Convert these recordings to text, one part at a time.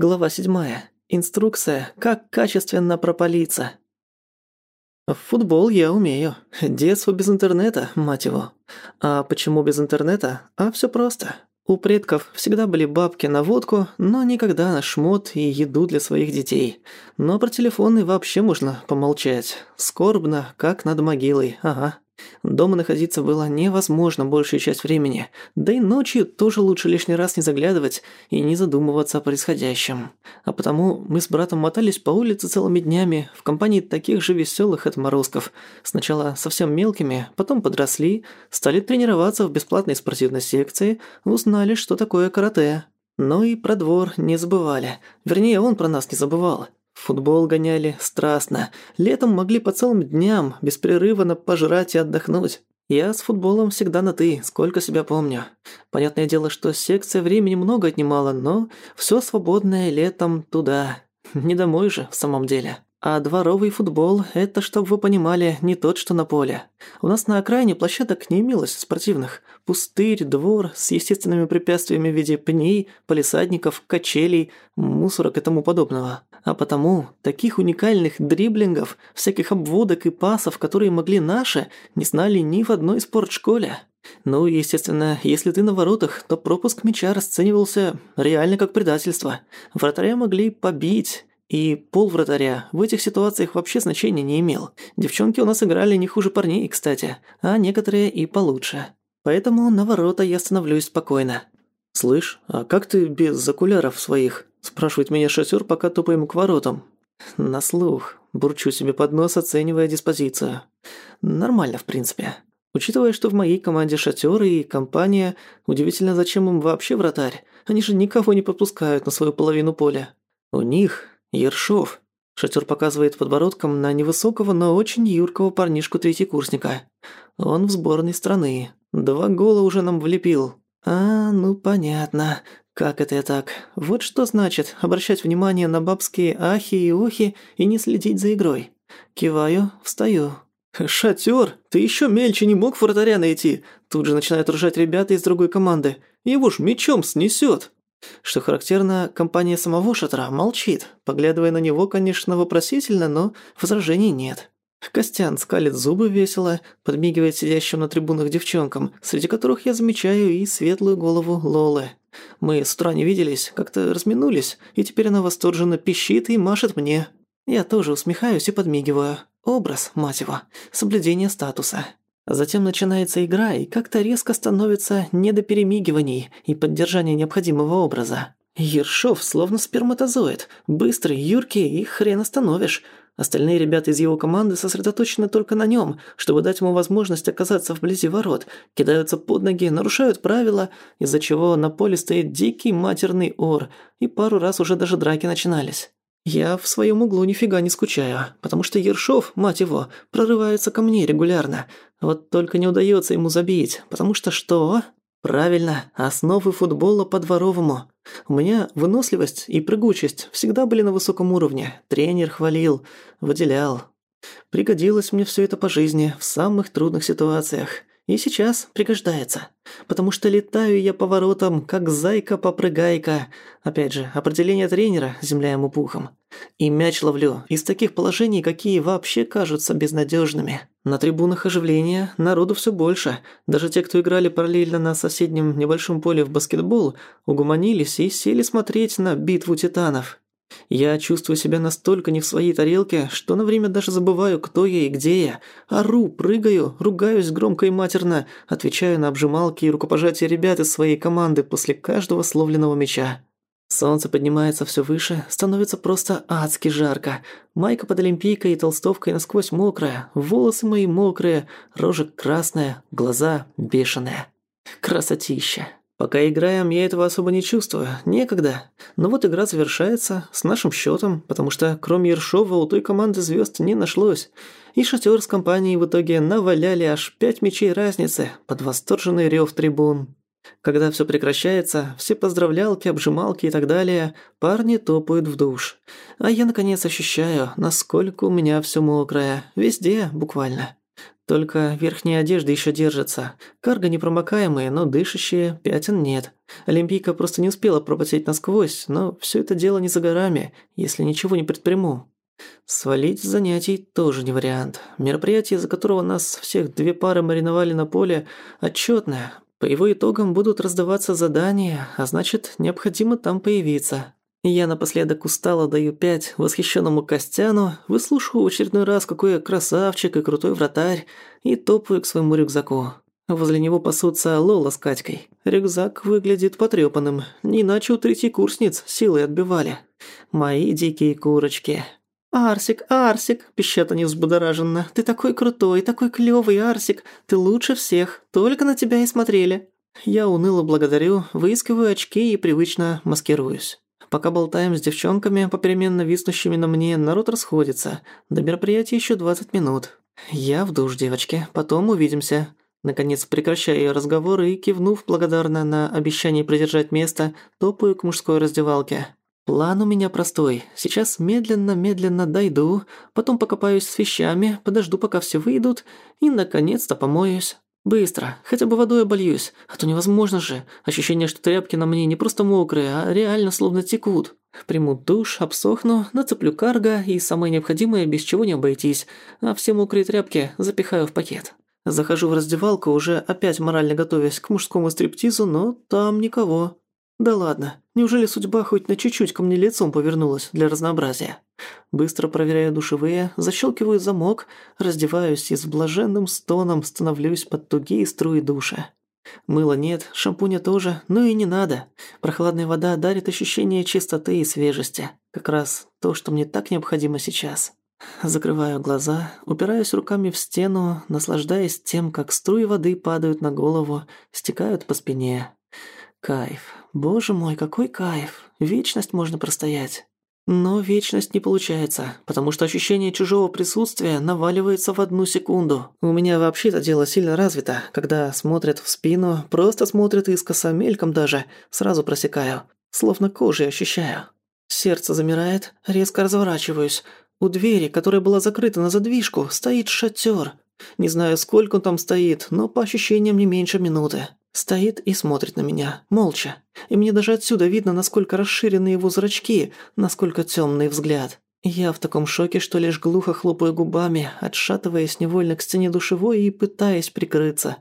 Глава седьмая. Инструкция «Как качественно пропалиться». В футбол я умею. Детство без интернета, мать его. А почему без интернета? А всё просто. У предков всегда были бабки на водку, но никогда на шмот и еду для своих детей. Но про телефоны вообще можно помолчать. Скорбно, как над могилой, ага. Дома находиться было невозможно большую часть времени, да и ночью тоже лучше лишний раз не заглядывать и не задумываться о происходящем. А потому мы с братом мотались по улице целыми днями в компании таких же веселых отморозков. Сначала совсем мелкими, потом подросли, стали тренироваться в бесплатной спортивной секции, узнали, что такое карате. Но и про двор не забывали. Вернее, он про нас не забывал футбол гоняли страстно. Летом могли по целым дням беспрерывно пожрать и отдохнуть. Я с футболом всегда на «ты», сколько себя помню. Понятное дело, что секция времени много отнимала, но всё свободное летом туда. Не домой же, в самом деле. А дворовый футбол – это, чтобы вы понимали, не тот, что на поле. У нас на окраине площадок не имелось спортивных. Пустырь, двор с естественными препятствиями в виде пней, полисадников, качелей, мусорок и тому подобного. А потому таких уникальных дриблингов, всяких обводок и пасов, которые могли наши, не знали ни в одной спортшколе. Ну, естественно, если ты на воротах, то пропуск мяча расценивался реально как предательство. Вратаря могли побить, и пол вратаря в этих ситуациях вообще значения не имел. Девчонки у нас играли не хуже парней, кстати, а некоторые и получше. Поэтому на ворота я становлюсь спокойно. «Слышь, а как ты без окуляров своих?» – спрашивает меня шофёр, пока топаем к воротам. На слух. Бурчу себе под нос, оценивая диспозицию. Нормально, в принципе. Учитывая, что в моей команде шатёры и компания, удивительно, зачем им вообще вратарь? Они же никого не подпускают на свою половину поля. У них «Ершов!» Шатер показывает подбородком на невысокого, но очень юркого парнишку-третьекурсника. Он в сборной страны. Два гола уже нам влепил. А, ну понятно. Как это я так? Вот что значит обращать внимание на бабские ахи и охи и не следить за игрой. Киваю, встаю. «Шатер, ты еще мельче не мог вратаря найти?» Тут же начинают ржать ребята из другой команды. «Его ж мечом снесет!» Что характерно, компания самого шатра молчит, поглядывая на него, конечно, вопросительно, но возражений нет. Костян скалит зубы весело, подмигивает сидящим на трибунах девчонкам, среди которых я замечаю и светлую голову Лолы. Мы с утра не виделись, как-то разминулись, и теперь она восторженно пищит и машет мне. Я тоже усмехаюсь и подмигиваю. Образ, мать его, соблюдение статуса. Затем начинается игра, и как-то резко становится не до перемигиваний и поддержания необходимого образа. Ершов словно сперматозоид, быстрый, юркий и хрен остановишь. Остальные ребята из его команды сосредоточены только на нем, чтобы дать ему возможность оказаться вблизи ворот, кидаются под ноги, нарушают правила, из-за чего на поле стоит дикий матерный ор, и пару раз уже даже драки начинались. Я в своем углу нифига не скучаю, потому что Ершов, мать его, прорывается ко мне регулярно. Вот только не удается ему забить, потому что что? Правильно, основы футбола по-дворовому. У меня выносливость и прыгучесть всегда были на высоком уровне. Тренер хвалил, выделял. Пригодилось мне все это по жизни в самых трудных ситуациях. И сейчас пригождается. Потому что летаю я поворотом, как зайка-попрыгайка. Опять же, определение тренера, земля ему пухом. И мяч ловлю из таких положений, какие вообще кажутся безнадежными. На трибунах оживления народу все больше. Даже те, кто играли параллельно на соседнем небольшом поле в баскетбол, угомонились и сели смотреть на битву титанов. Я чувствую себя настолько не в своей тарелке, что на время даже забываю, кто я и где я. Ору, прыгаю, ругаюсь громко и матерно, отвечаю на обжималки и рукопожатия ребят из своей команды после каждого словленного мяча. Солнце поднимается все выше, становится просто адски жарко. Майка под олимпийкой и толстовкой насквозь мокрая, волосы мои мокрые, рожа красная, глаза бешеные. Красотища. Пока играем, я этого особо не чувствую, некогда. Но вот игра завершается с нашим счетом, потому что кроме Ершова у той команды звезд не нашлось. И шатер с компанией в итоге наваляли аж пять мячей разницы под восторженный рев трибун. Когда все прекращается, все поздравлялки, обжималки и так далее, парни топают в душ. А я наконец ощущаю, насколько у меня все мокрое, везде буквально. Только верхняя одежда еще держится. Карго непромокаемые, но дышащие, пятен нет. Олимпийка просто не успела пропотеть насквозь, но все это дело не за горами, если ничего не предприму. Свалить с занятий тоже не вариант. Мероприятие, за которого нас всех две пары мариновали на поле, отчетное. По его итогам будут раздаваться задания, а значит, необходимо там появиться. Я напоследок устало даю пять восхищенному Костяну, выслушиваю в очередной раз, какой я красавчик и крутой вратарь, и топаю к своему рюкзаку. Возле него пасутся Лола с Катькой. Рюкзак выглядит потрёпанным, иначе у третьей курсниц силой отбивали. Мои дикие курочки. «Арсик, Арсик!» – пищат они взбудораженно. «Ты такой крутой, такой клёвый, Арсик! Ты лучше всех! Только на тебя и смотрели!» Я уныло благодарю, выискиваю очки и привычно маскируюсь. Пока болтаем с девчонками, попеременно виснущими на мне, народ расходится. До мероприятия еще 20 минут. Я в душ, девочки, потом увидимся. Наконец прекращаю разговор и, кивнув благодарно на обещание придержать место, топаю к мужской раздевалке. План у меня простой. Сейчас медленно-медленно дойду, потом покопаюсь с вещами, подожду, пока все выйдут, и, наконец-то, помоюсь. Быстро, хотя бы водой обольюсь, а то невозможно же. Ощущение, что тряпки на мне не просто мокрые, а реально словно текут. Приму душ, обсохну, нацеплю карго и самое необходимое, без чего не обойтись, а все мокрые тряпки запихаю в пакет. Захожу в раздевалку, уже опять морально готовясь к мужскому стриптизу, но там никого. Да ладно, неужели судьба хоть на чуть-чуть ко мне лицом повернулась для разнообразия? Быстро проверяю душевые, защелкиваю замок, раздеваюсь и с блаженным стоном становлюсь под тугие струи душа. Мыла нет, шампуня тоже, ну и не надо. Прохладная вода дарит ощущение чистоты и свежести. Как раз то, что мне так необходимо сейчас. Закрываю глаза, упираюсь руками в стену, наслаждаясь тем, как струи воды падают на голову, стекают по спине. Кайф. Боже мой, какой кайф. Вечность можно простоять. Но вечность не получается, потому что ощущение чужого присутствия наваливается в одну секунду. У меня вообще это дело сильно развито. Когда смотрят в спину, просто смотрят искоса, мельком даже, сразу просекаю. Словно кожей ощущаю. Сердце замирает, резко разворачиваюсь. У двери, которая была закрыта на задвижку, стоит шатер. Не знаю, сколько он там стоит, но по ощущениям не меньше минуты. Стоит и смотрит на меня, молча. И мне даже отсюда видно, насколько расширены его зрачки, насколько темный взгляд. Я в таком шоке, что лишь глухо хлопаю губами, отшатываясь невольно к стене душевой и пытаясь прикрыться.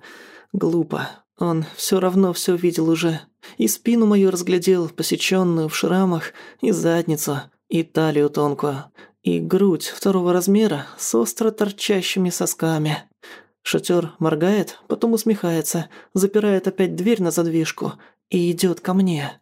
Глупо. Он все равно все видел уже. И спину мою разглядел, посеченную в шрамах, и задницу, и талию тонкую, и грудь второго размера с остро торчащими сосками. Шатер моргает, потом усмехается, запирает опять дверь на задвижку и идет ко мне.